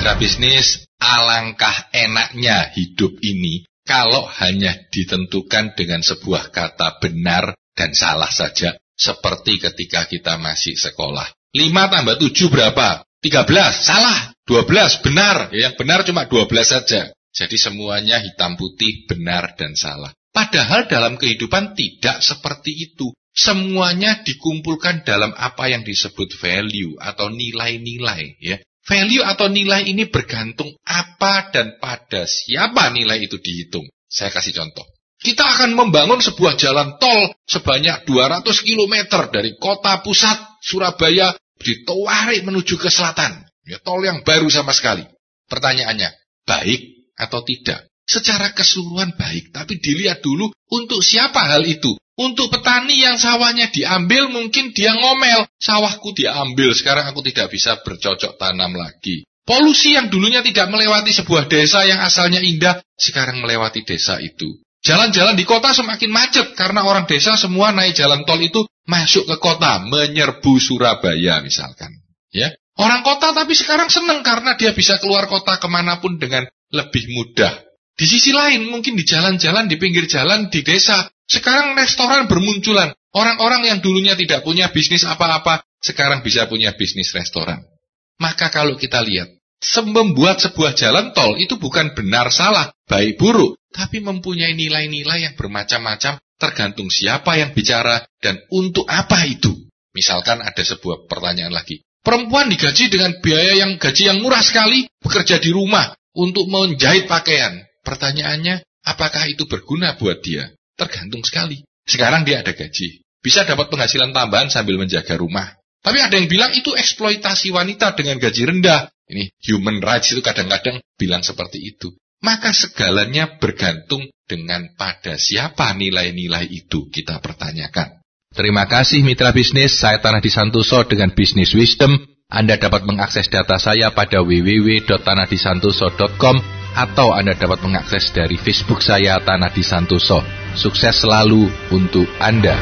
Mitra bisnis, alangkah enaknya hidup ini kalau hanya ditentukan dengan sebuah kata benar dan salah saja, seperti ketika kita masih sekolah. 5 tambah 7 berapa? 13, salah. 12, benar. Yang benar cuma 12 saja. Jadi semuanya hitam putih, benar dan salah. Padahal dalam kehidupan tidak seperti itu. Semuanya dikumpulkan dalam apa yang disebut value atau nilai-nilai. ya. Value atau nilai ini bergantung apa dan pada siapa nilai itu dihitung. Saya kasih contoh. Kita akan membangun sebuah jalan tol sebanyak 200 km dari kota pusat Surabaya di Towari menuju ke selatan. Ya, tol yang baru sama sekali. Pertanyaannya, baik atau tidak? Secara keseluruhan baik, tapi dilihat dulu untuk siapa hal itu. Untuk petani yang sawahnya diambil mungkin dia ngomel. Sawahku diambil, sekarang aku tidak bisa bercocok tanam lagi. Polusi yang dulunya tidak melewati sebuah desa yang asalnya indah, sekarang melewati desa itu. Jalan-jalan di kota semakin macet karena orang desa semua naik jalan tol itu masuk ke kota, menyerbu Surabaya misalkan. Ya, Orang kota tapi sekarang senang karena dia bisa keluar kota ke mana pun dengan lebih mudah. Di sisi lain, mungkin di jalan-jalan, di pinggir jalan, di desa, sekarang restoran bermunculan. Orang-orang yang dulunya tidak punya bisnis apa-apa, sekarang bisa punya bisnis restoran. Maka kalau kita lihat, membuat sebuah jalan tol itu bukan benar salah, baik buruk, tapi mempunyai nilai-nilai yang bermacam-macam tergantung siapa yang bicara dan untuk apa itu. Misalkan ada sebuah pertanyaan lagi. Perempuan digaji dengan biaya yang gaji yang murah sekali, bekerja di rumah untuk menjahit pakaian. Pertanyaannya, apakah itu berguna buat dia? Tergantung sekali. Sekarang dia ada gaji. Bisa dapat penghasilan tambahan sambil menjaga rumah. Tapi ada yang bilang itu eksploitasi wanita dengan gaji rendah. Ini human rights itu kadang-kadang bilang seperti itu. Maka segalanya bergantung dengan pada siapa nilai-nilai itu kita pertanyakan. Terima kasih mitra bisnis, saya Tanah Disantoso dengan Bisnis Wisdom. Anda dapat mengakses data saya pada www.tanahdisantoso.com atau Anda dapat mengakses dari Facebook saya Tanah Disantoso. Sukses selalu untuk Anda.